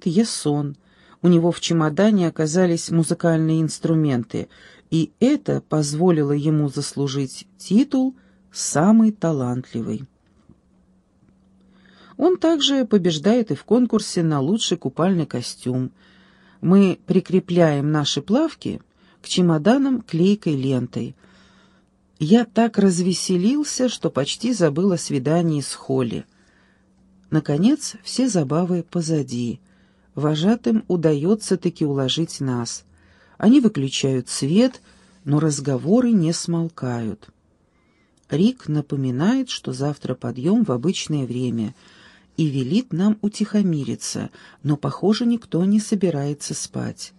Спит Есон. У него в чемодане оказались музыкальные инструменты, и это позволило ему заслужить титул «Самый талантливый». Он также побеждает и в конкурсе на лучший купальный костюм. Мы прикрепляем наши плавки к чемоданам клейкой лентой. Я так развеселился, что почти забыл о свидании с Холли. Наконец, все забавы позади. Вожатым удается таки уложить нас. Они выключают свет, но разговоры не смолкают. Рик напоминает, что завтра подъем в обычное время и велит нам утихомириться, но, похоже, никто не собирается спать.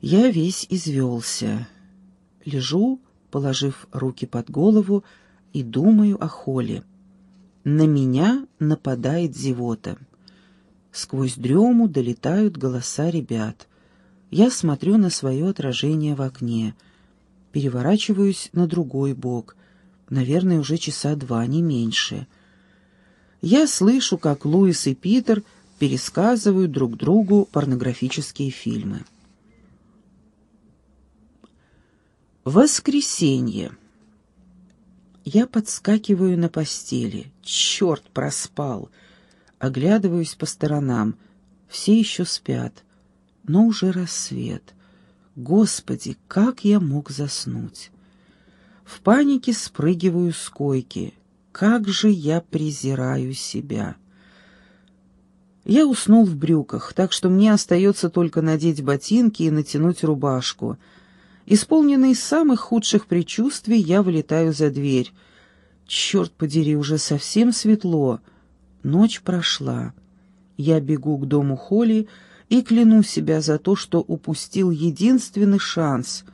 Я весь извелся. Лежу, положив руки под голову, и думаю о Холе. На меня нападает зевота. Сквозь дрему долетают голоса ребят. Я смотрю на свое отражение в окне. Переворачиваюсь на другой бок. Наверное, уже часа два, не меньше. Я слышу, как Луис и Питер пересказывают друг другу порнографические фильмы. Воскресенье. Я подскакиваю на постели. Черт, проспал. Оглядываюсь по сторонам. Все еще спят. Но уже рассвет. Господи, как я мог заснуть? В панике спрыгиваю с койки. Как же я презираю себя. Я уснул в брюках, так что мне остается только надеть ботинки и натянуть рубашку — Исполненный самых худших предчувствий, я вылетаю за дверь. Черт подери, уже совсем светло. Ночь прошла. Я бегу к дому Холли и кляну себя за то, что упустил единственный шанс.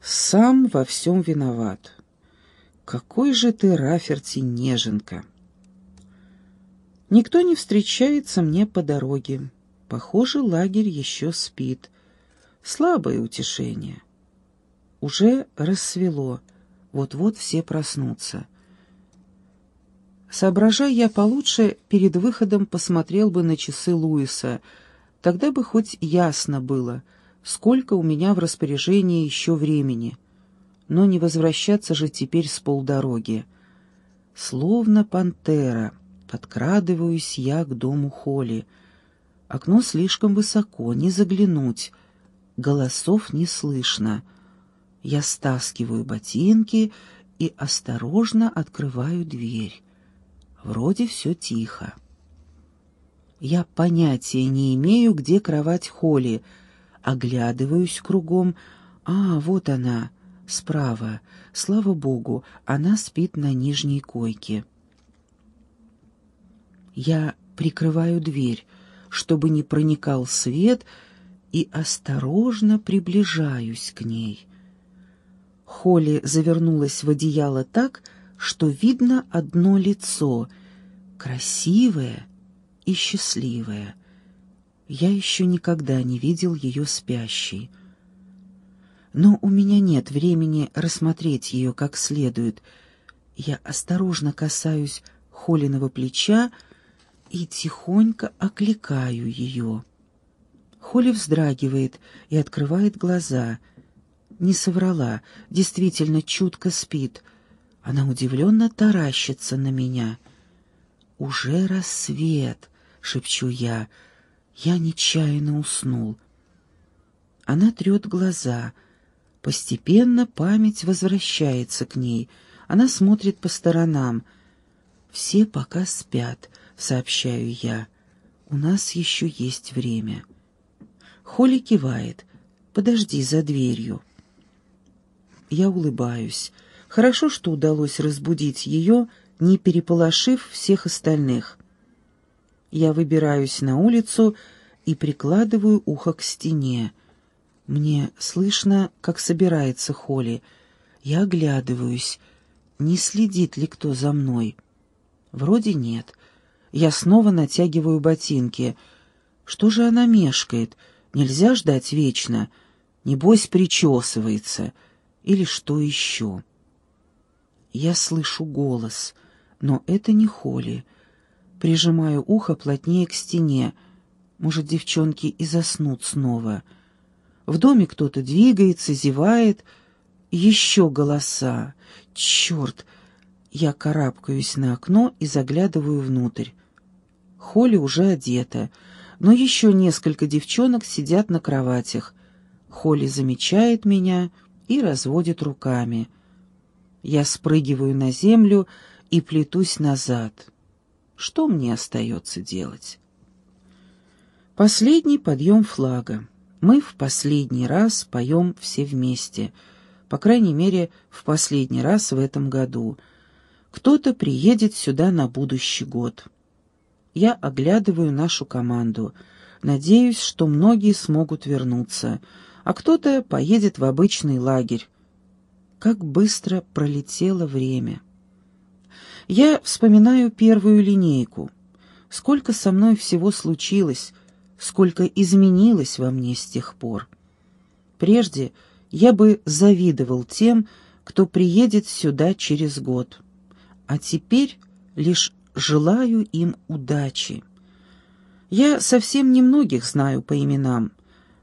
Сам во всем виноват. Какой же ты, Раферти, неженка! Никто не встречается мне по дороге. Похоже, лагерь еще спит. Слабое утешение. Уже рассвело, вот-вот все проснутся. Соображая я получше, перед выходом посмотрел бы на часы Луиса, тогда бы хоть ясно было, сколько у меня в распоряжении еще времени. Но не возвращаться же теперь с полдороги. Словно пантера, подкрадываюсь я к дому Холли. Окно слишком высоко, не заглянуть. Голосов не слышно — я стаскиваю ботинки и осторожно открываю дверь. Вроде все тихо. Я понятия не имею, где кровать Холли. Оглядываюсь кругом. А, вот она, справа. Слава богу, она спит на нижней койке. Я прикрываю дверь, чтобы не проникал свет, и осторожно приближаюсь к ней. Холли завернулась в одеяло так, что видно одно лицо, красивое и счастливое. Я еще никогда не видел ее спящей. Но у меня нет времени рассмотреть ее как следует. Я осторожно касаюсь Холиного плеча и тихонько окликаю ее. Холли вздрагивает и открывает глаза — не соврала, действительно чутко спит. Она удивленно таращится на меня. «Уже рассвет», — шепчу я. Я нечаянно уснул. Она трет глаза. Постепенно память возвращается к ней. Она смотрит по сторонам. «Все пока спят», — сообщаю я. «У нас еще есть время». Холли кивает. «Подожди за дверью». Я улыбаюсь. Хорошо, что удалось разбудить ее, не переполошив всех остальных. Я выбираюсь на улицу и прикладываю ухо к стене. Мне слышно, как собирается Холли. Я оглядываюсь. Не следит ли кто за мной? Вроде нет. Я снова натягиваю ботинки. Что же она мешкает? Нельзя ждать вечно. Небось, причесывается или что еще. Я слышу голос, но это не Холли. Прижимаю ухо плотнее к стене. Может, девчонки и заснут снова. В доме кто-то двигается, зевает. Еще голоса. Черт! Я карабкаюсь на окно и заглядываю внутрь. Холли уже одета, но еще несколько девчонок сидят на кроватях. Холли замечает меня и разводит руками. Я спрыгиваю на землю и плетусь назад. Что мне остается делать? Последний подъем флага. Мы в последний раз поем все вместе. По крайней мере, в последний раз в этом году. Кто-то приедет сюда на будущий год. Я оглядываю нашу команду. Надеюсь, что многие смогут вернуться, а кто-то поедет в обычный лагерь. Как быстро пролетело время. Я вспоминаю первую линейку. Сколько со мной всего случилось, сколько изменилось во мне с тех пор. Прежде я бы завидовал тем, кто приедет сюда через год. А теперь лишь желаю им удачи. Я совсем немногих знаю по именам,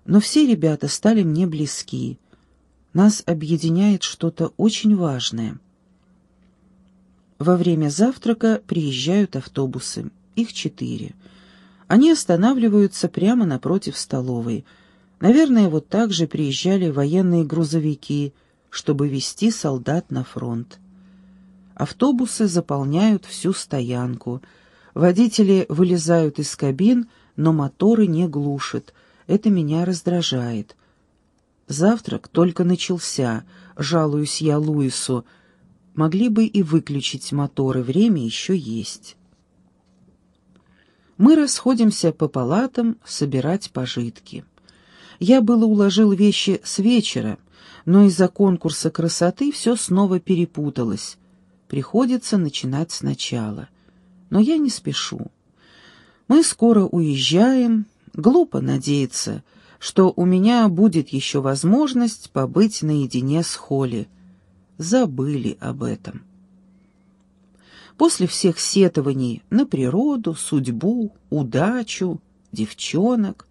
но все ребята стали мне близки. Нас объединяет что-то очень важное. Во время завтрака приезжают автобусы. Их четыре. Они останавливаются прямо напротив столовой. Наверное, вот так же приезжали военные грузовики, чтобы везти солдат на фронт. Автобусы заполняют всю стоянку. Водители вылезают из кабин, но моторы не глушат. Это меня раздражает. Завтрак только начался, жалуюсь я Луису. Могли бы и выключить моторы, время еще есть. Мы расходимся по палатам собирать пожитки. Я было уложил вещи с вечера, но из-за конкурса красоты все снова перепуталось. Приходится начинать сначала. Но я не спешу. Мы скоро уезжаем. Глупо надеяться, что у меня будет еще возможность побыть наедине с Холли. Забыли об этом. После всех сетований на природу, судьбу, удачу, девчонок,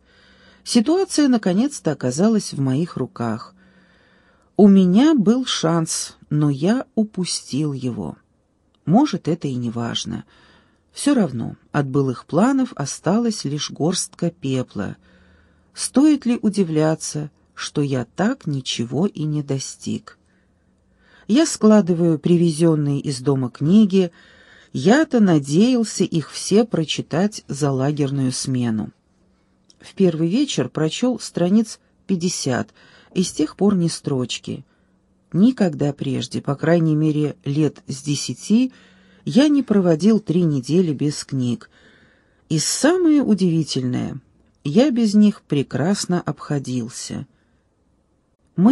ситуация наконец-то оказалась в моих руках. У меня был шанс, но я упустил его. Может, это и не важно. Все равно от былых планов осталась лишь горстка пепла. Стоит ли удивляться, что я так ничего и не достиг? Я складываю привезенные из дома книги, я-то надеялся их все прочитать за лагерную смену. В первый вечер прочел страниц пятьдесят, и с тех пор ни строчки. Никогда прежде, по крайней мере лет с десяти, я не проводил три недели без книг. И самое удивительное, я без них прекрасно обходился.